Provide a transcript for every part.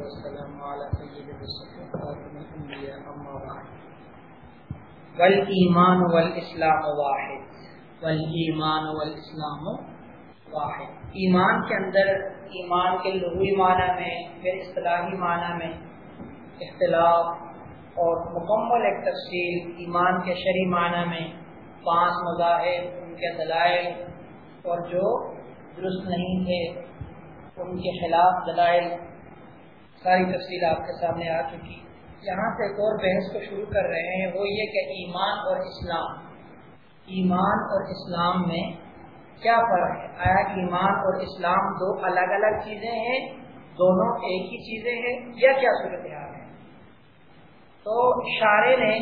والسلام على سيد الصفات من بعد. والإيمان والإسلام واحد. والإيمان والإسلام واحد. ایمان کے اندر، ایمان کے لغوی معنی میں، پھر اصطلاحی معنی میں اختلاف اور مکمل ایک تفصیل ایمان کے شرعی معنی میں پانچ مذاہب ان کے دلائل اور جو درست نہیں تھے، ان کے خلاف دلائل ساری تفصیل آپ کے سامنے آ چکی۔ یہاں سے ایک اور بحث کو شروع کر رہے ہیں، وہ یہ کہ ایمان اور اسلام۔ ایمان اور اسلام میں کیا فرق ہے؟ آیا ایمان اور اسلام دو الگ الگ چیزیں ہیں؟ دونوں ایک ہی چیزیں ہیں؟ یا کیا صورتحال ہے؟ تو اشارے نے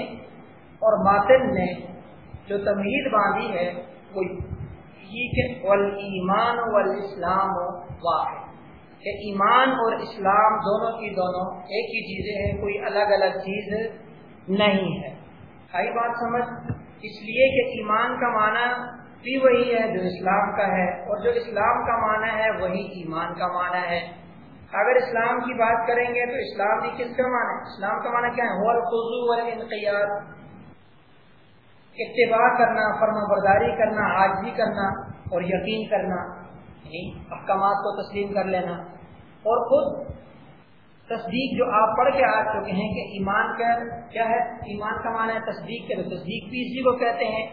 اور باطن نے جو تمہید باندھی ہے، وہ یہ کہ ایمان والاسلام واحد۔ کہ ایمان اور اسلام دونوں کی دونوں ایک ہی چیزیں ہیں، کوئی الگ الگ چیز نہیں ہے۔ آئی بات سمجھ؟ اس لیے کہ ایمان کا معنی بھی وہی ہے جو اسلام کا ہے، اور جو اسلام کا معنی ہے وہی ایمان کا معنی ہے۔ اگر اسلام کی بات کریں گے تو اسلام بھی کس کا معنی ہے؟ اسلام کا معنی کیا ہے؟ خزو والانقیاد۔ اتباع کرنا فرما برداری کرنا حاضری کرنا اور یقین کرنا۔ یعنی احکامات کو تسلیم کر لینا۔ اور خود تصدیق جو آپ پڑھ کے آ چکے ہیں کہ ایمان کا کیا ہے؟ ایمان کا معنی ہے تصدیق کے تصدیق بھی اسی کو کہتے ہیں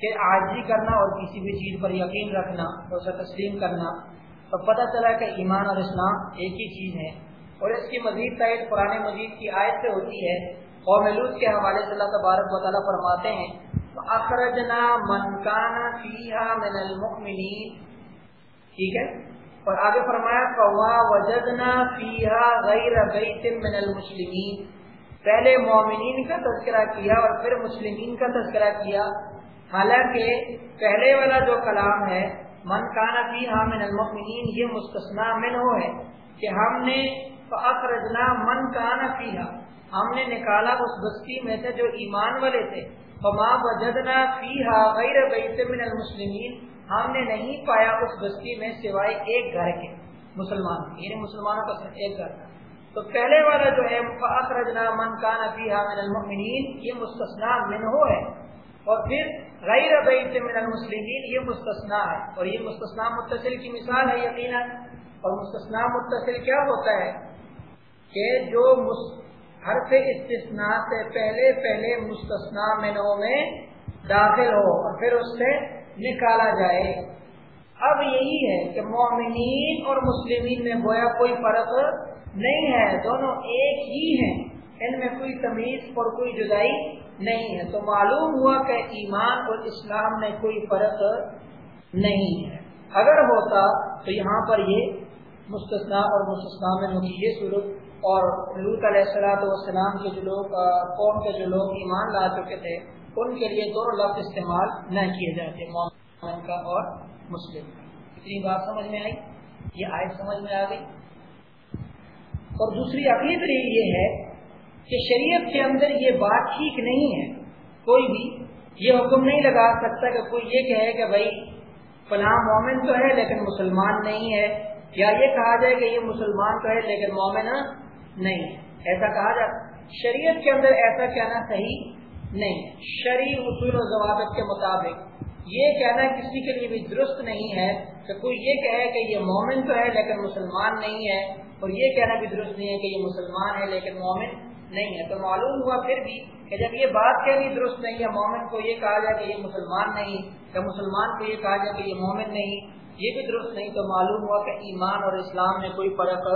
کہ آجی کرنا اور کسی بھی چیز پر یقین رکھنا اور اسے تسلیم کرنا۔ تو پتہ چلا کہ ایمان اور اسلام ایک ہی چیز ہے۔ اور اس کی مزید تعید قرآن مجید کی آیت سے ہوتی ہے۔ اور محلوط کے حوالے سے اللہ تبارک و تعالیٰ فرماتے ہیں اخرجنا منکانہ فیحا من المؤمنین ٹھیک ہے؟ اور آگے فرمایا، فوا وجدنا فیحا غیر بیت من المسلمین پہلے مومنین کا تذکرہ کیا اور پھر مسلمین کا تذکرہ کیا۔ حالانکہ پہلے والا جو کلام ہے، من کانا فیحا من المؤمنین، یہ مستثنا من ہو ہے کہ ہم نے فاخرجنا من کانا فیحا ہم نے نکالا اس بستی میں سے جو ایمان والے تھے۔ فما وجدنا فیحا غیر بیت من المسلمین ہم نے نہیں پایا اس بستی میں سوائے ایک گھر کے مسلمان یعنی مسلمانوں کا صرف ایک گھر۔ تو پہلے والا جو ہے فاخرجنا من کان فیها من المؤمنین یہ مستثنا من ہے۔ اور پھر غیر بیت من المسلمین، یہ مستثنا ہے۔ اور یہ مستثنا متصل کی مثال ہے یقینا۔ اور مستثنا متصل کیا ہوتا ہے؟ کہ جو حرف استثناء سے پہلے پہلے مستثنا منوں میں داخل ہو، اور پھر اس سے نکالا جائے۔ اب یہی ہے کہ مومنین اور مسلمین میں گویا کوئی فرق نہیں ہے، دونوں ایک ہی ہیں۔ ان میں کوئی تمیز اور کوئی جدائی نہیں ہے۔ تو معلوم ہوا کہ ایمان اور اسلام میں کوئی فرق نہیں ہے۔ اگر ہوتا تو یہاں پر یہ مستثنا اور مستثنا میں ہوگی یہ صورت اور لوت علیہ السلام والسلام کے جو لوگ قوم کے جو لوگ ایمان لا چکے تھے ان کے لیے دونوں لفظ استعمال نہ کیے جاتے، مومن کا اور مسلم اتنی بات سمجھ میں آئی؟ یہ آئے سمجھ میں آ گئی؟ اور دوسری اگلی دلیل یہ ہے کہ شریعت کے اندر یہ بات ٹھیک نہیں ہے۔ کوئی بھی یہ حکم نہیں لگا سکتا کہ کوئی یہ کہے کہ بھائی فلاں مومن تو ہے لیکن مسلمان نہیں ہے، یا یہ کہا جائے کہ یہ مسلمان تو ہے لیکن مومن نہیں ہے۔ ایسا کہا جاتا شریعت کے اندر ایسا کہنا صحیح نہیں. شرعی اصول و ضوابط کے مطابق یہ کہنا کسی کے لیے بھی درست نہیں ہے کہ کوئی یہ کہے کہ یہ مومن تو ہے لیکن مسلمان نہیں ہے اور یہ کہنا بھی درست نہیں ہے کہ یہ مسلمان ہے لیکن مومن نہیں ہے. تو معلوم ہوا پھر بھی کہ جب یہ بات کہنی درست نہیں ہے مومن کو یہ کہا جائے کہ یہ مسلمان نہیں یا مسلمان کو یہ کہا جائے کہ یہ مومن نہیں، یہ بھی درست نہیں تو معلوم ہوا کہ ایمان اور اسلام میں کوئی فرق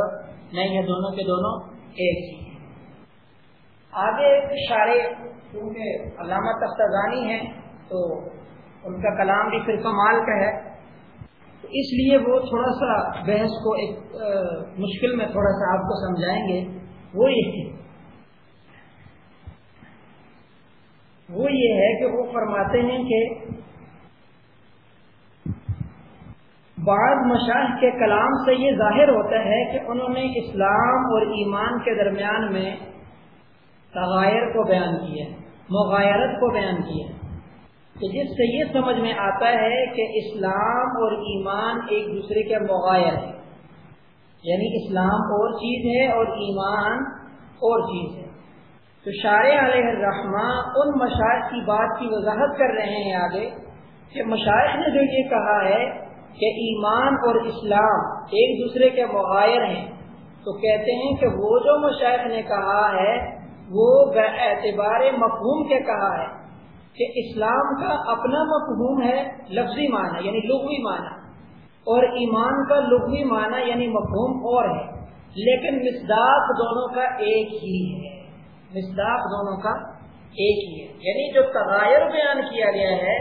نہیں ہے، دونوں کے دونوں ایک ہی آگے اشارے کیونکہ علامہ تفتانی ہیں، تو ان کا کلام بھی پھر کمال کا ہے۔ تو اس لیے وہ تھوڑا سا بحث کو ایک مشکل میں تھوڑا سا آپ کو سمجھائیں گے۔ وہ یہ ہے وہ یہ ہے کہ وہ فرماتے ہیں کہ بعض مشاہ کے کلام سے یہ ظاہر ہوتا ہے کہ انہوں نے اسلام اور ایمان کے درمیان میں تغیر کو بیان کیا مغایرت کو بیان کیا کہ جس سے یہ سمجھ میں آتا ہے کہ اسلام اور ایمان ایک دوسرے کے مغایر ہیں۔ یعنی اسلام اور چیز ہے اور ایمان اور چیز ہے۔ تو شار علیہ الرحمٰ ان مشاعر کی بات کی وضاحت کر رہے ہیں آگے کہ مشاعر نے جو یہ کہا ہے کہ ایمان اور اسلام ایک دوسرے کے مغائر ہیں، تو کہتے ہیں کہ وہ جو مشاعر نے کہا ہے وہ اعتبار مفہوم کے کہا ہے کہ اسلام کا اپنا مفہوم ہے لفظی معنی یعنی لغوی معنی، اور ایمان کا لغوی معنی یعنی مفہوم اور ہے، لیکن مصداق دونوں کا ایک ہی ہے، مصداق دونوں کا ایک ہی ہے۔ یعنی جو تغیر بیان کیا گیا ہے،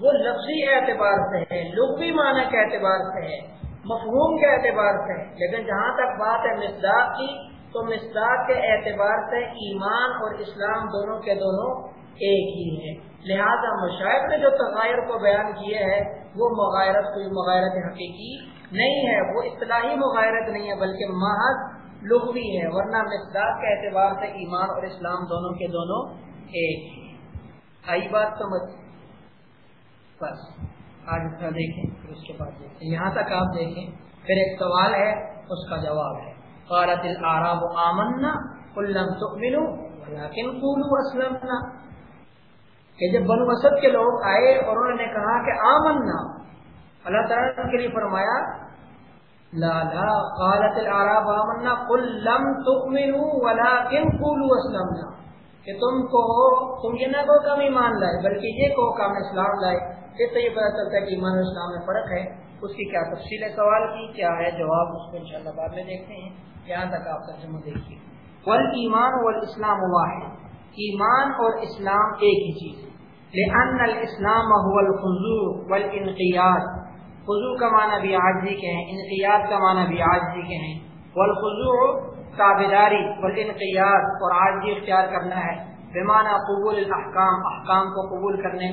وہ لفظی اعتبار سے ہے، لغوی معنی کے اعتبار سے ہے، مفہوم کے اعتبار سے ہے۔ لیکن جہاں تک بات ہے مصداق کی تو مصداق کے اعتبار سے ایمان اور اسلام دونوں کے دونوں ایک ہی ہے لہذا مشاعر نے جو تغیر کو بیان کیا ہے، وہ مغائرت کوئی مغائرت حقیقی نہیں ہے۔ وہ اصطلاحی مغائرت نہیں ہے، بلکہ محض لغوی ہے، ورنہ مقدار کے اعتبار سے ایمان اور اسلام دونوں کے دونوں ایک ہی آئی بات سمجھ بس، آج اتنا دیکھیں، پھر اس کے بعد دیکھیں۔ یہاں تک آپ دیکھیں۔ پھر ایک سوال ہے، اس کا جواب ہے۔ قالت العراب آمنا، قل لم تؤمنوا، ولكن قولوا اسلمنا کہ جب بنو اسد کے لوگ آئے اور انہوں نے کہا کہ آمنا۔ اللہ تعالیٰ کے لیے فرمایا، لا لا، قالت العراب آمنا، قل لم تؤمنوا، ولكن قولوا اسلمنا کہ تم کو، تم یہ نہ کہو کہ ہم ایمان لائے، بلکہ یہ کہو کہ ہم اسلام لائے۔ اس سے یہ پتہ چلتا ہے کہ ایمان اور اسلام میں فرق ہے۔ اس کی کیا تفصیل ہے؟ سوال کی کیا ہے؟ جواب اس کو انشاءاللہ بعد میں دیکھتے ہیں۔ یہاں تک آپ ترجمہ دیکھیے۔ والایمان والاسلام واحد۔ ایمان اور اسلام ایک ہی چیز ہے۔ لأن الاسلام هو الخضوع والانقیاد۔ خضوع کا معنی بھی عاجزی کے ہیں انقیاد کا معنی بھی عاجزی کے ہیں والخضوع تابداری والانقیاد اور عاجزی اختیار کرنا ہے۔ بمعنی قبول الاحکام، احکام کو قبول کرنے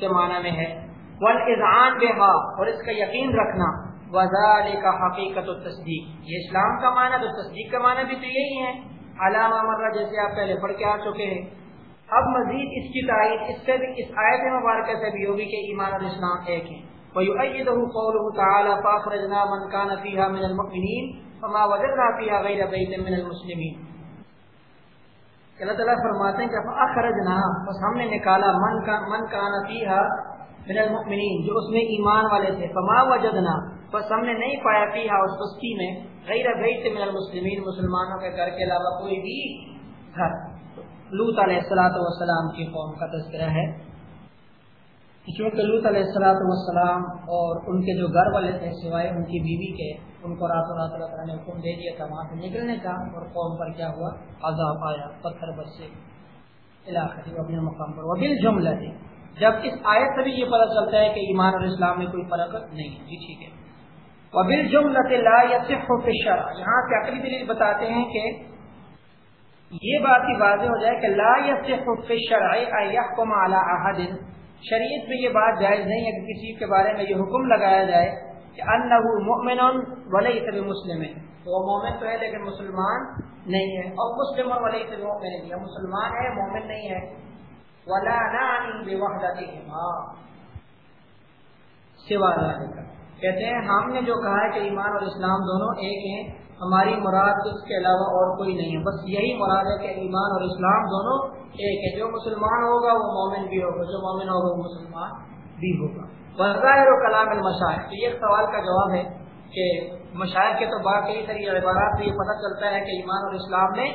کے معنی میں ہے۔ والاذعان بها اور اس کا یقین رکھنا۔ وذالک حقیقت التصدیق۔ یہ اسلام کا معنی تو تصدیق کا معنی بھی تو یہی ہے۔ علامہ مرہ جیسے آپ پہلے پڑھ کے آ چکے ہیں۔ اب مزید اس کی تائید، اس سے بھی، اس آیت مبارکہ سے بھی ہوگی کہ ایمان اور اسلام ایک ہے وَيُؤَيِّدُهُ قَوْلُهُ تَعَالَى فَأَخْرَجْنَا مَنْ كَانَ فِيهَا مِنَ الْمُؤْمِنِينَ فَمَا وَجَدْنَا فِيهَا غَيْرَ بَيْتٍ مِنَ الْمُسْلِمِينَ۔ اللہ تعالیٰ فرماتے ہیں کہ فَأَخْرَجْنَا، بس ہم نے نکالا من کا من من المؤمنین جو اس میں ایمان والے تھے۔ فما وجدنا بس ہم نے نہیں پایا فیها اس بستی میں، غیر بیت من المسلمین، مسلمانوں کے گھر کے علاوہ کوئی بھی گھر۔ لوت علیہ السلاۃ والسلام کی قوم کا تذکرہ ہے۔ چونکہ لوت علیہ السلاۃ والسلام اور ان کے جو گھر والے تھے، سوائے ان کی بیوی کے، ان کو رات رات اللہ نے حکم دے دیا تھا وہاں سے نکلنے کا اور قوم پر کیا ہوا؟ عذاب آیا، پتھر بس سے اپنے مقام پر۔ وہ بل جملہ تھے جب اس آیت سے بھی یہ پتہ چلتا ہے کہ ایمان اور اسلام میں کوئی فرق نہیں جی ٹھیک ہے۔ وہ بل جملہ لا یا یہاں سے عقلی دلیل بتاتے ہیں کہ یہ بات ہی واضح ہو جائے کہ لا يصح شرعی يحكم على احد شریعت میں یہ بات جائز نہیں ہے کہ کسی کے بارے میں یہ حکم لگایا جائے کہ انه مؤمن وليس بمسلم. تو وہ مومن تو ہے لیکن مسلمان نہیں ہے. اور مسلم وليس بمؤمن یہ مسلمان ہے، مومن نہیں ہے. ولا نعني بوحدتهما. سوا ذلك. کہتے ہیں، ہم نے جو کہا ہے کہ ایمان اور اسلام دونوں ایک ہیں، ہماری مراد اس کے علاوہ اور کوئی نہیں ہے۔ بس یہی مراد ہے کہ ایمان اور اسلام دونوں ایک ہے جو مسلمان ہوگا، وہ مومن بھی ہوگا، جو مومن ہوگا، وہ مسلمان بھی ہوگا۔ بظاہر و کلام المشاعر تو یہ سوال کا جواب ہے کہ مشاعر کے تو باقی طریقے عبارات سے یہ پتہ چلتا ہے کہ ایمان اور اسلام میں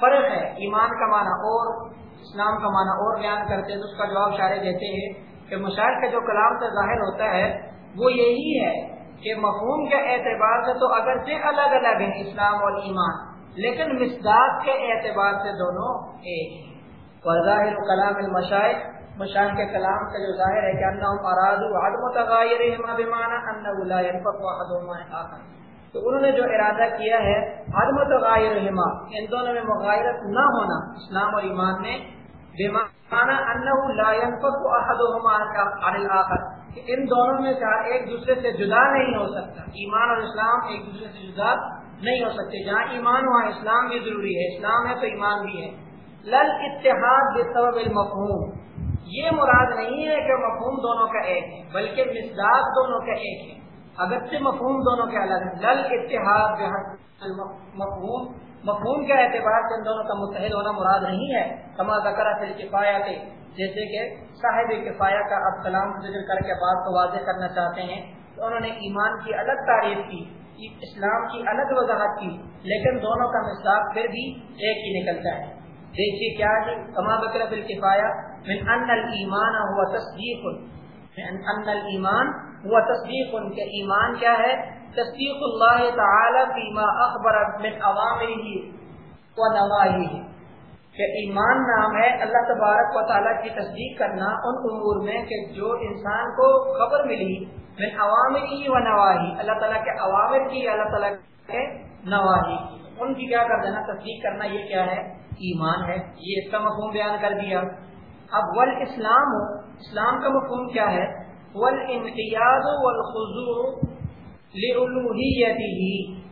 فرق ہے۔ ایمان کا معنی اور اسلام کا معنی اور بیان کرتے ہیں، تو اس کا جواب شارے دیتے ہیں کہ مشاعر کا جو کلام سے ظاہر ہوتا ہے وہ یہی ہے کہ مفہوم کے اعتبار سے تو اگر سے الگ الگ ہیں اسلام اور ایمان، لیکن مصداق کے اعتبار سے دونوں ایک ہیں۔ وظاہر کلام المشائق مشاہ کے کلام کا جو ظاہر ہے کہ انہم ارادو عدم تغایرہما بمعنی انہو لا آخر۔ تو انہوں نے جو ارادہ کیا ہے عدم تغایرہما ان دونوں میں مغایرت نہ ہونا اسلام اور ایمان میں، بمعنی انہو لا ينفق واحدہما عن الاخر کہ ان دونوں میں سے ایک دوسرے سے جدا نہیں ہو سکتا۔ ایمان اور اسلام ایک دوسرے سے جدا نہیں ہو سکتے۔ جہاں ایمان وہاں اسلام بھی ضروری ہے۔ اسلام ہے تو ایمان بھی ہے۔ لل اتحاد سبب المفہوم۔ یہ مراد نہیں ہے کہ مفہوم دونوں کا ایک ہے، بلکہ مزداد دونوں کا ایک ہے۔ اگرچہ مفہوم دونوں کے الگ ہیں، لل اتحاد مفہوم مفہوم کے اعتبار سے ان دونوں کا متحد ہونا مراد نہیں ہے۔ کما ذکر جیسے کہ صاحب کفایا کا اب کلام ذکر کر کے بات کو واضح کرنا چاہتے ہیں تو انہوں نے ایمان کی الگ تعریف کی، اسلام کی الگ وضاحت کی، لیکن دونوں کا مساق پھر بھی ایک ہی نکلتا ہے۔ دیکھیے کیا ہے، کما بکر فل من ان الایمان ہوا تصدیق۔ من ان الایمان ہوا تصدیق ان کے ایمان کیا ہے؟ تصدیق اللہ تعالی فیما اخبر من عوامره و نواہیہ کہ ایمان نام ہے، اللہ تبارک و تعالیٰ کی تصدیق کرنا ان امور میں کہ جو انسان کو خبر ملی، من عوامر کی و نواحی اللہ تعالیٰ کے عوامر کی، اللہ تعالیٰ کے نواحی ان کی کیا کر دینا، تصدیق کرنا یہ کیا ہے؟ ایمان ہے۔ یہ اس کا مفہوم بیان کر دیا۔ اب ول اسلام اسلام کا مفہوم کیا ہے؟ ول امتیاز والخضوع لالوہیتہ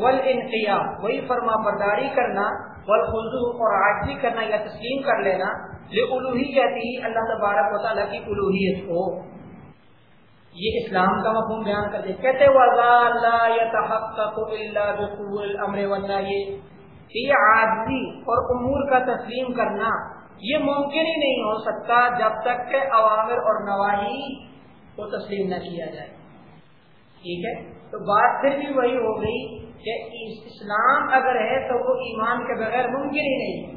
والانقیاد، وہی فرما برداری کرنا والخضوع اور عاجزی کرنا یا تسلیم کر لینا یہ الوحیت ہی اللہ تبارک و تعالیٰ کی الوحیت کو۔ یہ اسلام کا مفہوم بیان کر دے۔ کہتے یہ عاجزی اور امور کا تسلیم کرنا یہ ممکن ہی نہیں ہو سکتا جب تک کہ عوامر اور نواحی کو تسلیم نہ کیا جائے۔ ٹھیک ہے؟ تو بات پھر بھی وہی ہو گئی کہ اسلام اگر ہے تو وہ ایمان کے بغیر ممکن ہی نہیں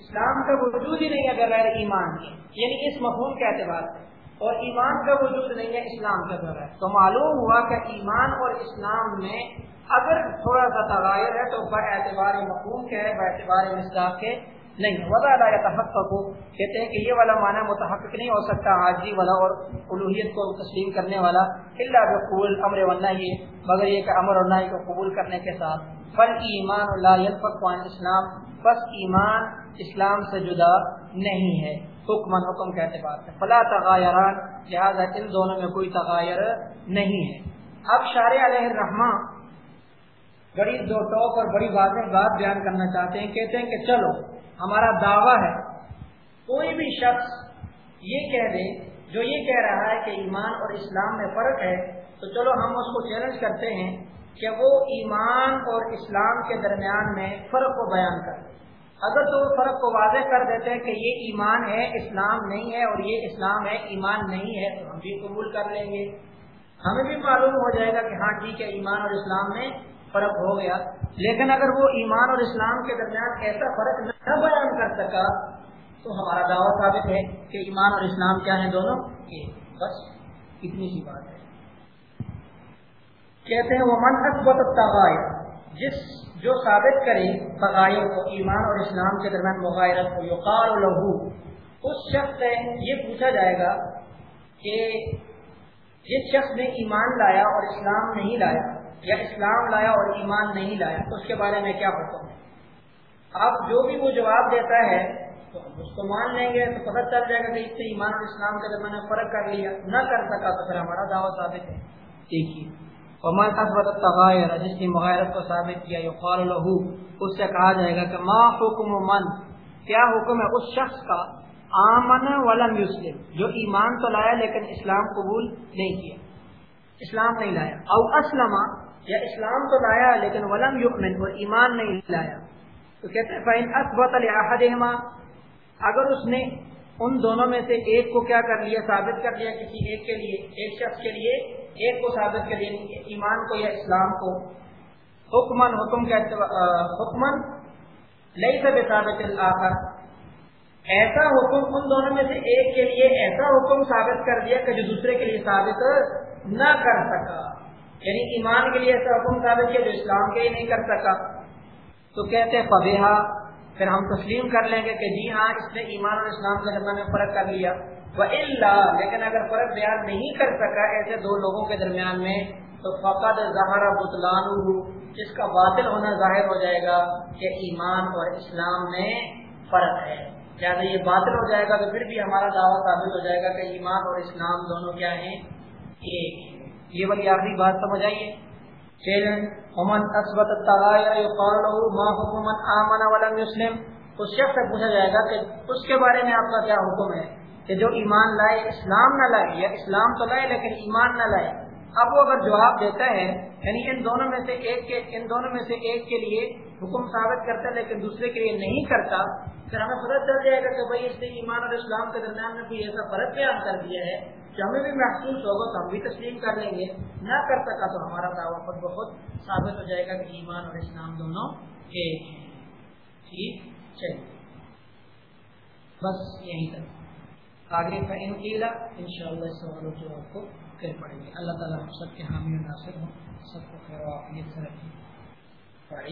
اسلام کا وجود ہی نہیں ہے بغیر ایمان کے۔ یعنی اس مفہوم کے اعتبار سے۔ اور ایمان کا وجود نہیں ہے اسلام کے بغیر تو معلوم ہوا کہ ایمان اور اسلام میں اگر تھوڑا سا تغیر ہے تو بہ اعتبار مفہوم کے ہے بہ اعتبار مصداق کے۔ نہیں وضا یا تحقق کو کہتے ہیں کہ یہ والا معنی متحقق نہیں ہو سکتا حاضری والا اور الوحیت کو تسلیم کرنے والا۔ اللہ قبول امر ورنہ مگر یہ کہ امر اور کو قبول کرنے کے ساتھ۔ فل ایمان اللہ اسلام بس ایمان اسلام سے جدا نہیں ہے۔ حکم حکم کے اعتبار سے۔ فلا تغایران لہٰذا ان دونوں میں کوئی تغیر نہیں ہے۔ اب شار علیہ الرحمٰ بڑی دو ٹوک اور بڑی واضح بات بیان کرنا چاہتے ہیں۔ کہتے ہیں کہ چلو ہمارا دعویٰ ہے۔ کوئی بھی شخص یہ کہہ دے، جو یہ کہہ رہا ہے کہ ایمان اور اسلام میں فرق ہے، تو چلو ہم اس کو چیلنج کرتے ہیں کہ وہ ایمان اور اسلام کے درمیان میں فرق کو بیان کر اگر تو فرق کو واضح کر دیتے ہیں کہ یہ ایمان ہے، اسلام نہیں ہے اور یہ اسلام ہے، ایمان نہیں ہے، تو ہم بھی قبول کر لیں گے۔ ہمیں بھی معلوم ہو جائے گا کہ ہاں ٹھیک ہے، ایمان اور اسلام میں فرق ہو گیا۔ لیکن اگر وہ ایمان اور اسلام کے درمیان ایسا فرق نہ بیان کر سکا، تو ہمارا دعویٰ ثابت ہے کہ ایمان اور اسلام کیا ہیں دونوں؟ بس اتنی سی بات ہے۔ کہتے ہیں وہ من تغیر جس جو ثابت کرے تغیر کو ایمان اور اسلام کے درمیان مغائرت کو، یقال لہو، اس شخص سے یہ پوچھا جائے گا کہ جس شخص نے ایمان لایا اور اسلام نہیں لایا یا اسلام لایا اور ایمان نہیں لایا تو اس کے بارے میں کیا حکم ہے اب جو بھی وہ جواب دیتا ہے، تو اس کو مان لیں گے، تو پتہ چل جائے گا کہ اس سے ایمان اور اسلام کے درمیان فرق کر لیا، نہ کر سکا تو پھر ہمارا دعوت ثابت ہے۔ دیکھیے اثبت جس کی مغیرت کو ثابت کیا، یقال له، اس سے کہا جائے گا کہ ما حکم من، کیا حکم ہے اس شخص کا؟ آمن ولم یسلم جو ایمان تو لایا لیکن اسلام قبول نہیں کیا۔ اسلام نہیں لایا۔ او اسلم یا اسلام تو لایا لیکن ولم یؤمن، وہ ایمان نہیں لایا۔ تو کہتے ہیں، فَإِنْ أَثْبَتَ لِأَحَدِهِمَا، اگر اس نے ان دونوں میں سے ایک کو کیا کر لیا، ثابت کر لیا کسی ایک کے لیے، ایک شخص کے لیے، ایک کو ثابت کر لیا یعنی ایمان کو یا اسلام کو حکمن حکم کے حکمن لئی سب ثابت الآخر۔ ایسا حکم ان دونوں میں سے ایک کے لیے ایسا حکم ثابت کر دیا کہ جو دوسرے کے لیے ثابت نہ کر سکا۔ یعنی ایمان کے لیے ایسا حکم ثابت کیا جو اسلام کے لیے نہیں کر سکا۔ تو کہتے ہیں پھر ہم تسلیم کر لیں گے کہ جی ہاں اس نے ایمان اور اسلام کے درمیان میں فرق کر لیا۔ وہ اللہ لیکن اگر فرق بیان نہیں کر سکا ایسے دو لوگوں کے درمیان میں، تو فقط ظاہر بطلان جس کا باطل ہونا ظاہر ہو جائے گا کہ ایمان اور اسلام میں فرق ہے۔ لہٰذا یہ باطل ہو جائے گا تو پھر بھی ہمارا دعویٰ ثابت ہو جائے گا کہ ایمان اور اسلام دونوں کیا ہیں؟ ایک۔ یہ والی آخری بات سمجھ آئیے۔ اس شخص سے پوچھا جائے گا کہ اس کے بارے میں آپ کا کیا حکم ہے کہ جو ایمان لائے، اسلام نہ لائے، یا اسلام تو لائے لیکن ایمان نہ لائے۔ اب وہ اگر جواب دیتا ہے یعنی ان دونوں میں سے ایک کے ان دونوں میں سے ایک کے لیے حکم ثابت کرتا ہے لیکن دوسرے کے لیے نہیں کرتا، پھر ہمیں پتہ چل جائے گا کہ بھائی اس نے ایمان اور اسلام کے درمیان میں کوئی ایسا فرق بیان کر دیا ہے۔ کہ ہمیں بھی محسوس ہوگا تو ہم بھی تسلیم کر لیں گے۔ نہ کر سکا تو ہمارا دعویٰ خود بہت ثابت ہو جائے گا کہ ایمان اور اسلام دونوں ایک ہیں۔ ٹھیک؟ چلیے بس یہی تک آگے کا ان ان شاء اللہ اس سوالوں جو آپ کو پھر پڑیں گے۔ اللہ تعالیٰ ہم سب کے حامی و ناصر ہوں۔ سب کو خیر و عافیت سے رکھیں۔